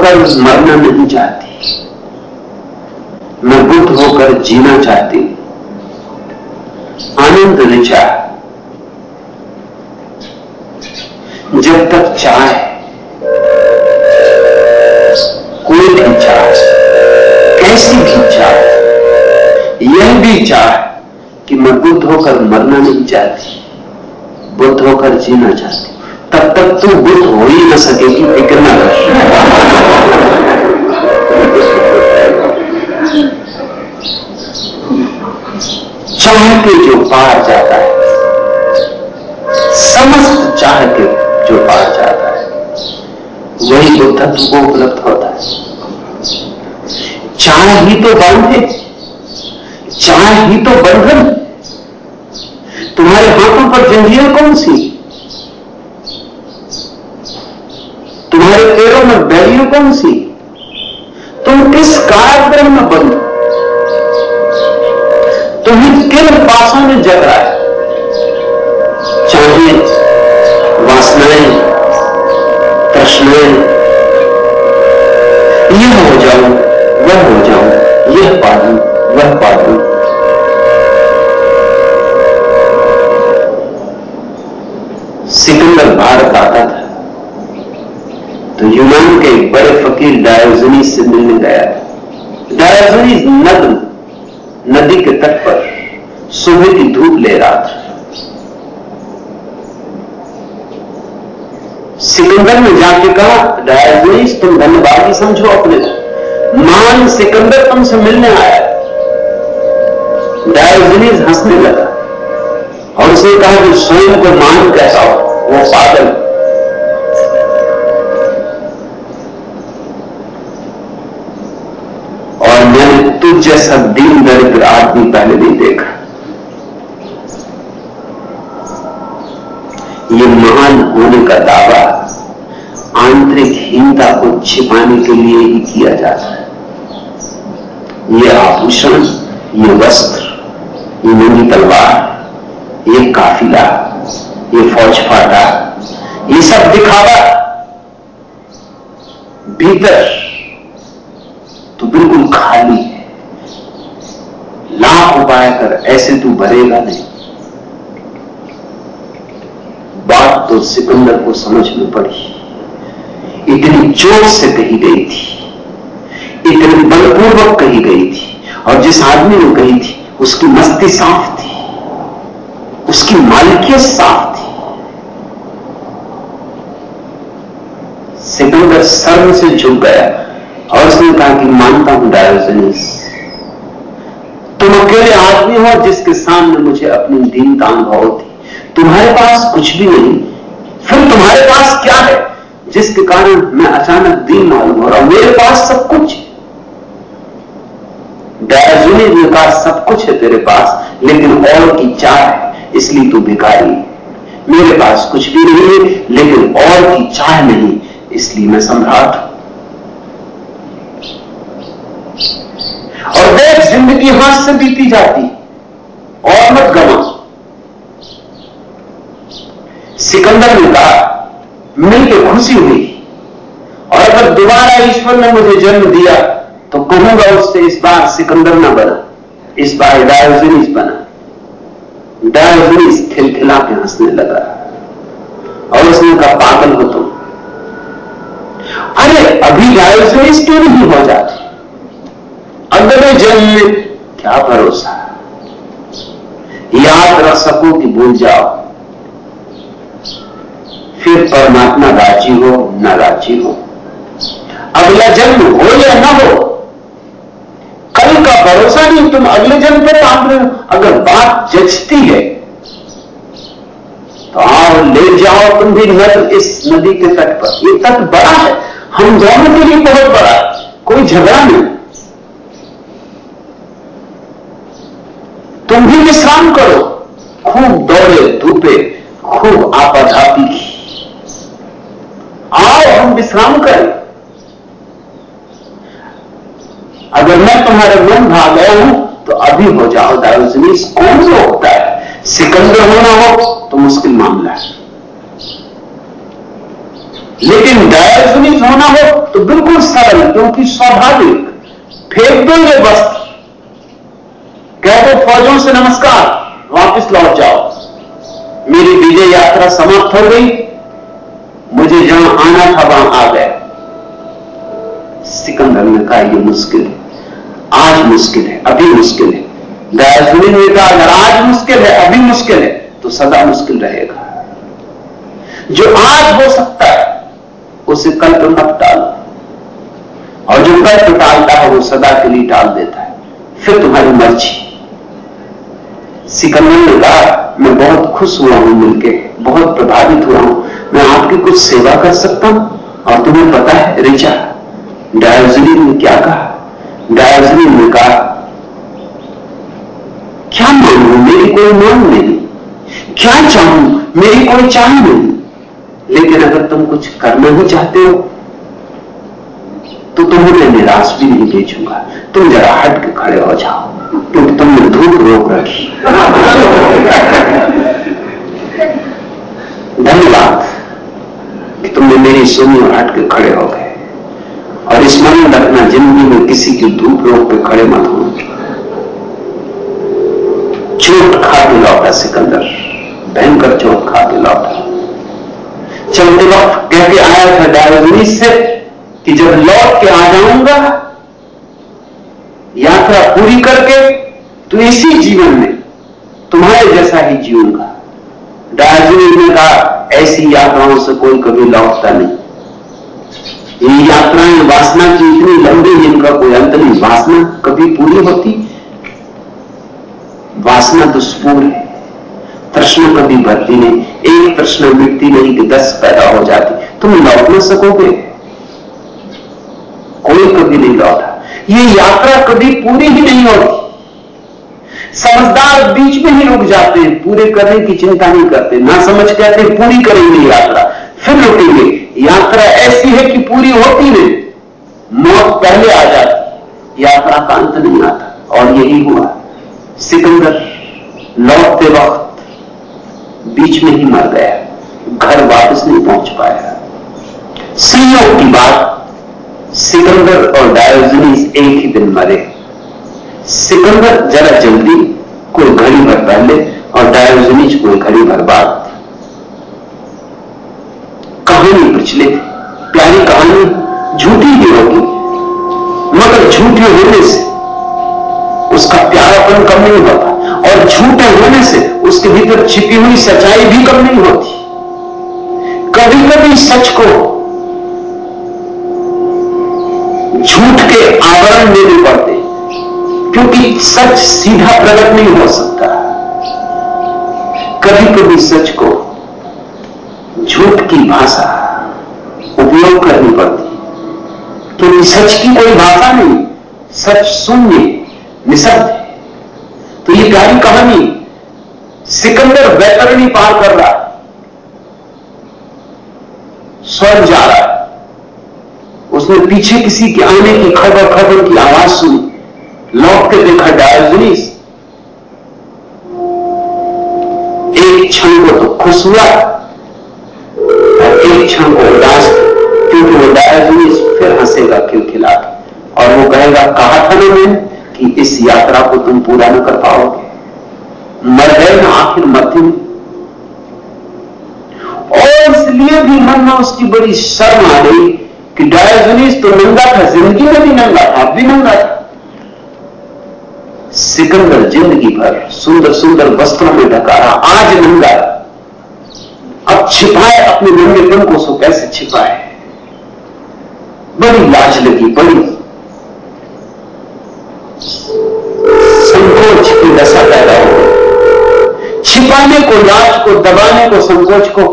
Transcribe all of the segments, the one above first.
होकर मरना नहीं चाहती मैं बुद्ध होकर जीना चाहती आनंद ऋचा जब तक चाहे, कोई भी चाहे, कैसी भी चाहे, यह भी चाहे कि मैं बुद्ध होकर मरना नहीं चाहती, बुद्ध होकर जीना चाहती। तक तू बुद्ध हो ही ना सकेगी फ़िक्र ना कर। चाह के जो पार जाता है, समस्त चाह के जो पार जाता है, वही बुद्धत्व को उपलब्ध होता है। चाह ही तो बांधे चाह ही तो बंधन। तुम्हारे हाथों पर जंजीर कौन सी? पैरों में बैरियर कौन सी? तुम किस कारागृह में बंद तुम्हें किन पासों में जग रहा है चाहे वासनाएँ, प्रश्नाएँ, यह हो जाऊँ, वह हो जाऊँ, यह पा लू वह पा लू सिकंदर भारत आता था। के एक बड़े फकीर डायोजनी से मिलने गया। डायोजनी नग्न, नदी के तट पर सुबह की धूप ले रहा था। सिकंदर ने जाके कहा डायोजनीस तुम धन्यवाद समझो अपने को। महान सिकंदर तुमसे मिलने आया डायोजनीस हंसने लगा और उसने कहा कि स्वयं को मान कैसा हो, वो पागल और तुझ जैसा दीन दरिद्र आदमी पहले नहीं देखा। ये महान होने का दावा आंतरिक हीनता को छिपाने के लिए ही किया जाता है। ये आभूषण, ये वस्त्र, ये नंगी तलवार, ये काफिला, ये फौज फाटा, ये सब दिखावा भीतर तो बिल्कुल खाली कर ऐसे तू भरेगा नहीं। बात तो सिकंदर को समझ में पड़ी। इतनी ज़ोर से कही गई थी। इतनी बलपूर्वक कही गई थी। और जिस आदमी ने कही थी, उसकी मस्ती साफ़ थी। उसकी मालिकियत साफ़ थी। सिकंदर सर्व से झुक गया और उसने कहा कि मानता हूँ डायोजनीस तुम अकेले आदमी हो जिसके सामने मुझे अपनी दीनता अनुभव थी तुम्हारे पास कुछ भी नहीं, फिर तुम्हारे पास क्या है? जिसके कारण मैं अचानक दीन मालूम हो रहा मेरे पास सब कुछ डायोजनीस ने कहा सब कुछ है तेरे पास, लेकिन और की चाह है, इसलिए तू भिखारी मेरे पास कुछ भी नहीं है, लेकिन और की चाह नहीं, इसलिए मैं सम्राट हूँ और देख ज़िंदगी हाथ से बीती जाती। और मत गवा सिकंदर ने कहा मिलकर खुशी हुई। और अगर दोबारा ईश्वर ने मुझे जन्म दिया तो कहूँगा उससे इस बार सिकंदर ना बना। इस बार डायोजनीस बना। डायोजनीस खिलखिला के हंसने लगा। और उसने कहा, पागल हो तुम। अरे, अभी डायोजनीस क्यों नहीं हो जाती? अगले जन्म क्या भरोसा? याद रख सको कि भूल जाओ। फिर परमात्मा राज़ी हो, न राज़ी हो। अगला जन्म हो या ना हो, कल का भरोसा नहीं, तुम अगले जन्म पर हो। अगर बात जचती है तो आओ, ले जाओ तुम भी नद इस नदी के तट पर। ये तट बड़ा है। हम दोनों के लिए बहुत बड़ा कोई झगड़ा नहीं। भी विश्राम करो। खूब दौड़े, धूपे, खूब आपाधापी की आओ, हम विश्राम करें। अगर मैं तुम्हारे मन भाग गया हूँ तो अभी हो जाओ दारूजनीस कौन सा होता है? सिकंदर होना हो तो मुश्किल मामला है। लेकिन डायजोनिस होना हो तो बिल्कुल सरल, क्योंकि स्वाभाविक। फेंक दो ये वस्त्र। कह फौजों से नमस्कार। वापस लौट जाओ। मेरी विजय यात्रा समाप्त हो गई। मुझे जहाँ आना था, वहाँ आ गया सिकंदर ने कहा यह मुश्किल है। आज मुश्किल है, अभी मुश्किल है। दार्जुलिन ने कहा, अगर आज मुश्किल है, अभी मुश्किल है तो सदा मुश्किल रहेगा। जो आज हो सकता है, उसे कल पर मत टालो। और जो कल पर टालता है, वो सदा के लिए टाल देता है। फिर तुम्हारी मर्ज़ी। सिकंदर ने कहा मैं बहुत खुश हुआ हूँ मिलके, बहुत प्रभावित हुआ हूँ। मैं आपकी कुछ सेवा कर सकता हूँ? और तुम्हें पता है रिचा डायोजनी ने क्या कहा? डायोजनी ने कहा, क्या मांगू? मेरी कोई मांग नहीं। क्या चाहूँ? मेरी कोई चाह नहीं। लेकिन अगर तुम कुछ करना ही चाहते हो तो तुम्हें मैं निराश भी नहीं भेजूँगा। तुम जरा हट के खड़े हो जाओ। क्योंकि तुमने धूप रोक रखी। धन्यवाद कि तुमने मेरी सुनी और हट के खड़े हो गए। और स्मरण रखना ज़िंदगी में किसी की धूप रोक के खड़े मत हो चोट खा के लौटा सिकंदर, भयंकर चोट खा के लौटा। चलते वक्त कह के आया था डायोजनीस से कि जब लौट के आ जाऊँगा यात्रा पूरी करके तो इसी जीवन में तुम्हारे जैसा ही जीऊँगा डायोजनीस ने कहा, ऐसी यात्राओं से कोई कभी लौटता नहीं। ये यात्राएँ वासना की इतनी लंबी जिनका कोई अंत नहीं, वासना कभी पूरी होती। वासना दुष्पूर है तृष्णा कभी भरती नहीं। एक तृष्णा मिटती नहीं कि दस पैदा हो जाती। तुम लौट न सकोगे कोई कभी नहीं लौटा ये यात्रा कभी पूरी ही नहीं होती। समझदार बीच में ही रुक जाते हैं, पूरे करने की चिंता नहीं करते, ना समझ कहते पूरी करेंगे यात्रा। फिर रुकेंगे। यात्रा ऐसी है कि पूरी होती नहीं। मौत पहले आ जाती। यात्रा का अंत नहीं आता। और यही हुआ। सिकंदर लौटते वक्त बीच में ही मर गया। घर वापस नहीं पहुँच पाया। संयोग की बात सिकंदर और डायोजनीस एक ही दिन मरे। सिकंदर जरा जल्दी, कोई घड़ी भर पहले, और डायोजनीस कोई घड़ी भर बाद। कहानी प्रचलित प्यारी कहानी, झूठी भी होगी, मगर झूठी होने से उसका प्यारापन कम नहीं होता, और झूठे होने से उसके भीतर छिपी हुई सच्चाई भी कम नहीं होती। कभी कभी सच को के आवरण लेने पड़ते क्योंकि सच सीधा प्रकट नहीं हो सकता। कभी कभी सच को झूठ की भाषा उपयोग करनी पड़ती क्योंकि सच की कोई भाषा नहीं, सच शून्य, निशब्द है। तो ये प्यारी कहानी सिकंदर वैतरणी पार कर रहा स्वर्ग जा रहा उसने पीछे किसी के आने की खबर खबर की आवाज़ सुनी। लौट के देखा डायोजनीस एक क्षण को तो खुश हुआ और एक क्षण को उदास क्योंकि वो डायोजनीस फिर हंसेगा क्यों खिला और वो कहेगा, कहा था ना मैंने कि इस यात्रा को तुम पूरा न कर पाओगे। मर गए ना आखिर मध्य और इसलिए भी मन में उसकी बड़ी शर्म आ गई कि डायोजनीस तो नंगा था ज़िंदगी में भी नंगा था भी नंगा था। सिकंदर ज़िंदगी भर सुंदर सुंदर वस्त्रों में ढका रहा आज नंगा। अब छिपाए अपने नंगेपन को सो कैसे छिपाए? बड़ी लाज लगी, बड़ी। संकोच की दशा पैदा हो छिपाने को, लाज को, दबाने को, संकोच को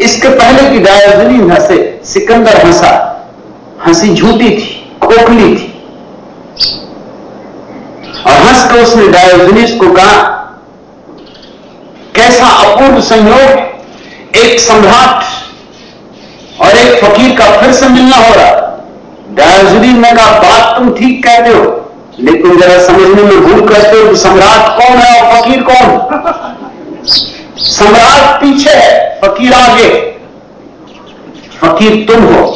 इसके पहले की डायोजनी हंसे सिकंदर हंसा। हँसी झूठी थी, खोखली थी। और हंस कर उसने डायोजनीस को कहा, कैसा अपूर्व संयोग, एक सम्राट और एक फकीर का फिर से मिलना हो रहा। डायोजनीस ने कहा, बात तुम ठीक कहते हो, लेकिन जरा समझने में भूल करते हो सम्राट कौन है और फकीर कौन? सम्राट पीछे है, फकीर आगे। फकीर तुम हो,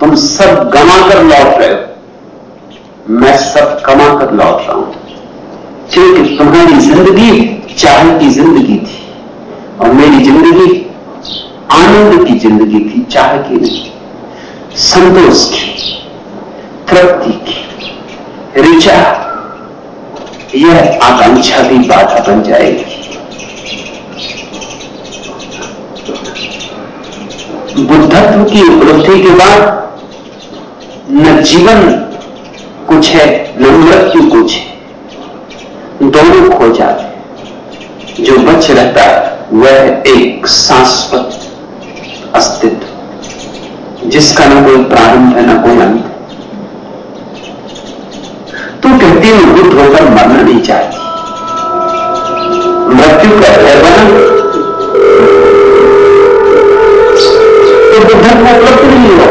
तुम सब गमा कर लौट रहे हो। मैं सब कमा कर लौट रहा हूँ। क्योंकि तुम्हारी ज़िंदगी चाह की ज़िंदगी थी, और मेरी ज़िंदगी आनंद की ज़िंदगी थी, चाह की नहीं संतोष की, तृप्ति की, ऋचा यह आकांक्षा भी बाधा बन जाएगी। बुद्धत्व की उपलब्धि के बाद न जीवन कुछ है, न मृत्यु कुछ है। दोनों खो जाते जो बच रहता वह एक शाश्वत अस्तित्व। जिसका न कोई प्रारंभ है न कोई अंत। तू कहती है, बुद्ध होकर मरना नहीं चाहती। मृत्यु का भय बना। बुद्धत्व उपलब्ध नहीं हुआ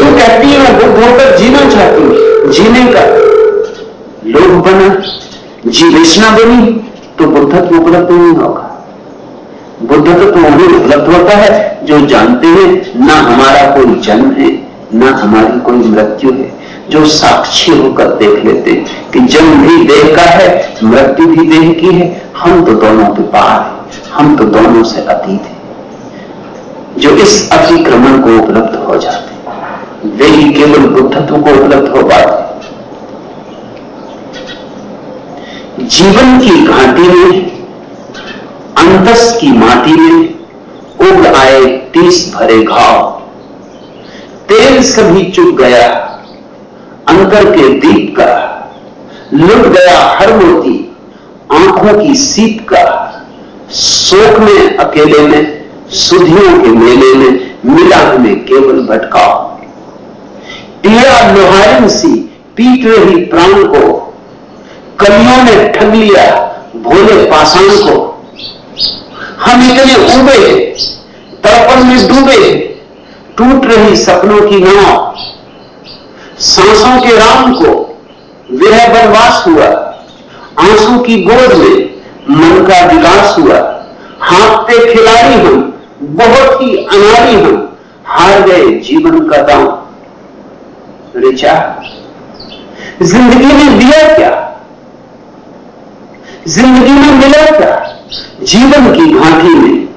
तू कहती है, मैं बुद्ध होकर जीना चाहती हूँ। जीने का। लोभ बना, जीवेशना बनी तो बुद्धत्व उपलब्ध नहीं होगा। बुद्धत्व तो उन्हें उपलब्ध होता है, जो जानते हैं, ना हमारा कोई जन्म है, ना हमारी कोई मृत्यु है। जो साक्षी होकर देख लेते कि जन्म भी देह का है, मृत्यु भी देह की है, हम तो दोनों के पार हैं, हम तो दोनों से अतीत हैं। जो इस अतिक्रमण को उपलब्ध हो जाते वे ही केवल बुद्धत्व को उपलब्ध हो पाते जीवन की घाटी में, अंतस की माटी में उग आए तीस भरे घाव। तेल सभी चुप गया, अंतर के दीप का, लुट गया हर मोती, आँखों की सीप का, शोक में अकेले में सुधियों के मेले में मिला हमें केवल भटकाओ। पीड़ा लोहारिन सी पीट रही प्राण को, कलियों ने ठग लिया भोले पाषाण को। हम इतने उबे तड़पन में डूबे, टूट रही सपनों की नाव। सांसों के राम को विरह बनवास हुआ, आँसू की गोद में मन का विकास हुआ। हाँकते खिलाड़ी हम बहुत ही अनाड़ी हम हार गए जीवन का दाम। रिचा ज़िंदगी में दिया क्या? ज़िंदगी में मिला क्या? जीवन की घाटी में,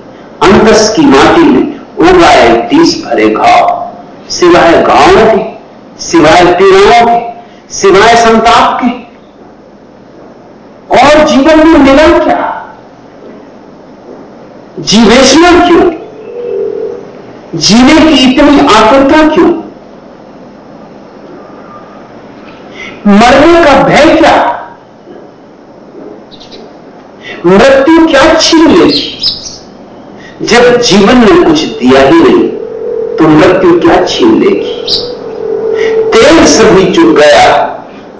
अंतस की माटी में उगाए तीस भरे घाव। सिवाय घाव के, सिवाय पीड़ाओं के, सिवाय संताप के। और जीवन में मिला क्या? जीवेशना क्यों? जीने की इतनी आतुरता क्यों? मरने का भय क्या? मृत्यु क्या छीन लेगी? जब जीवन ने कुछ दिया ही नहीं तो मृत्यु क्या छीन लेगी? तेल सभी चुप गया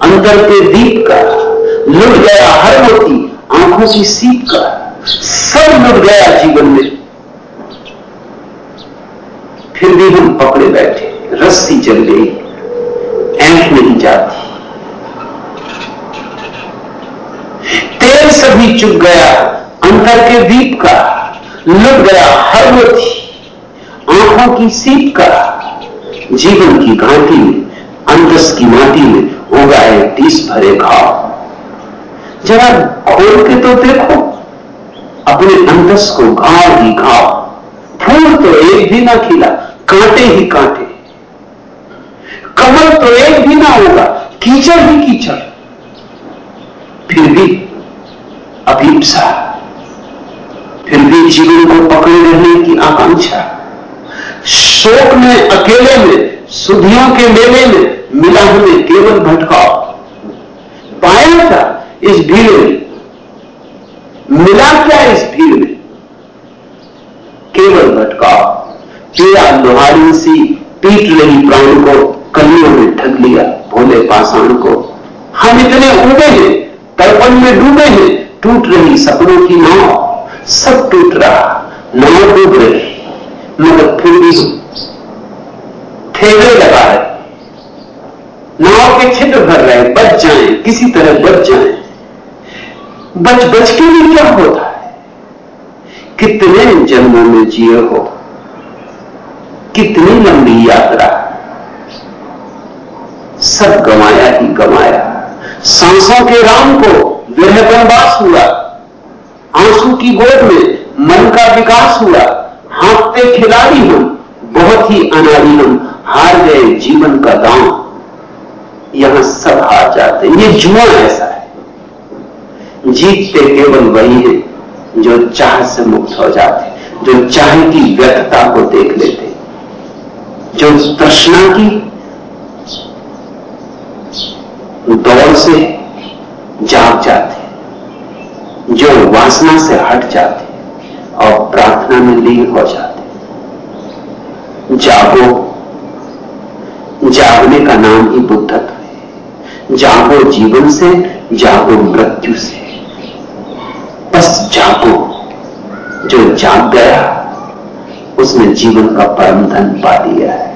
अंतर के दीप का, लुट गया हर मोती आँखों की सीप का। सब लुट गया जीवन में। फिर भी हम पकड़े बैठे, रस्सी चल गई, ऐंठ नहीं जाती। तेल सभी चुप गया, अंतर के दीप का लुट गया हर आँखों की सीप का जीवन की घाटी में, अंतस की माटी में उगाए तीस भरे घाव। जरा खोल के तो देखो अपने अंतस को घाव ही घाव। फूल तो एक भी ना खिला, कांटे ही कांटे। कमल तो एक भी ना होगा, कीचड़ ही कीचड़। फिर भी अभीपसा, फिर भी जीवन को पकड़े रहने की आकांक्षा। शोक में, अकेले में, सुधियों के मेले में मिला हमें केवल भटकाव। पाया था इस भीड़ में मिला क्या इस भीड़ में केवल भटकाव पीड़ा लोहारी सी पीट रही प्राण को कलियों में ठग लिया भोले पाषाण को। हम इतने उबे हैं तर्पण में डूबे हैं, टूट रही सपनों की नाव। सब टूट रहा, नाव डूब रही, मगर फिर भी ठेले लगा रहे। नाव के छिद्र भर रहे, बच जाएँ, किसी तरह बच जाएँ। बच बच के भी क्या होता है? कितने जन्मों में जिए हो? कितनी लंबी यात्रा? सब गमाया ही गमाया सांसों के राम को विरह वनवास हुआ। आँसू की गोद में मन का विकास हुआ। हाँकते खिलाड़ी हम, बहुत ही अनाड़ी हम, हार गए जीवन का दांव। यहाँ सब हार जाते ये जुआ ऐसा। जीतते केवल वही है जो चाह से मुक्त हो जाते जो चाह की व्यर्थता को देख लेते जो तृष्णा की दौड़ से जाग जाते जो वासना से हट जाते और प्रार्थना में लीन हो जाते जागो, जागने का नाम ही बुद्धत्व है। जागो जीवन से, जागो मृत्यु से। जागो जो जाग गया उसने जीवन का परम धन पा दिया है।